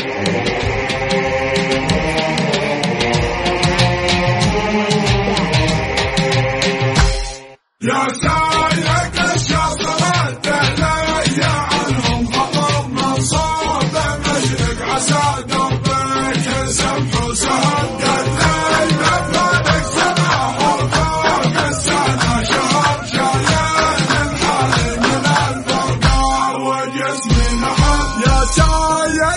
Yeah.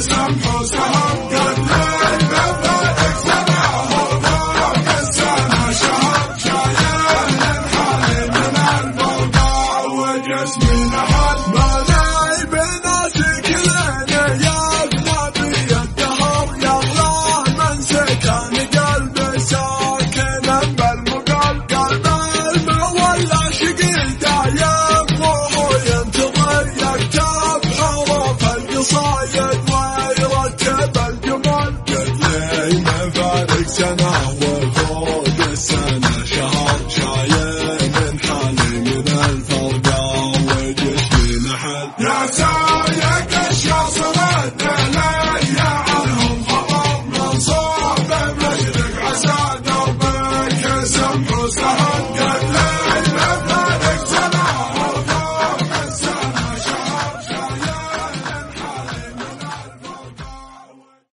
Some Jose.